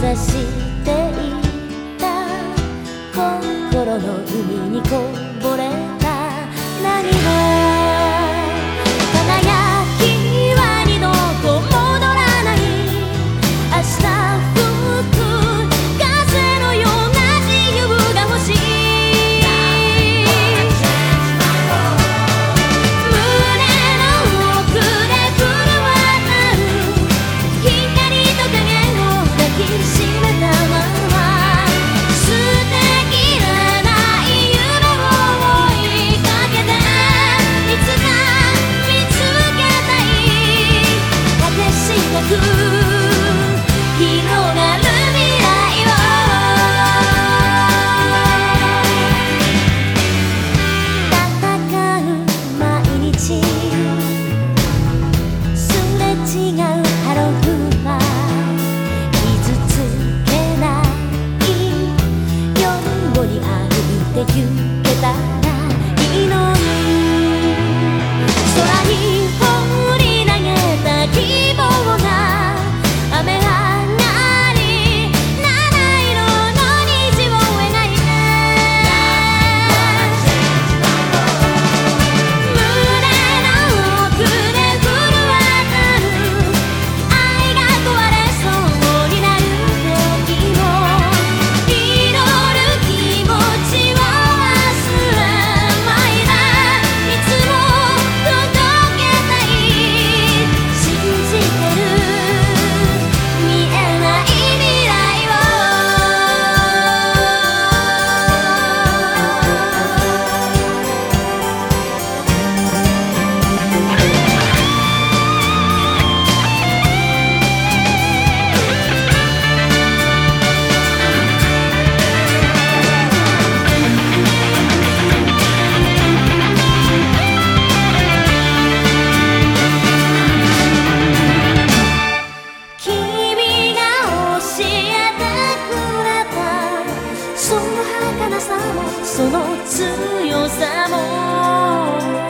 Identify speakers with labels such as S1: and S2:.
S1: ざしていた心の海にこ you. 儚さもその強さも。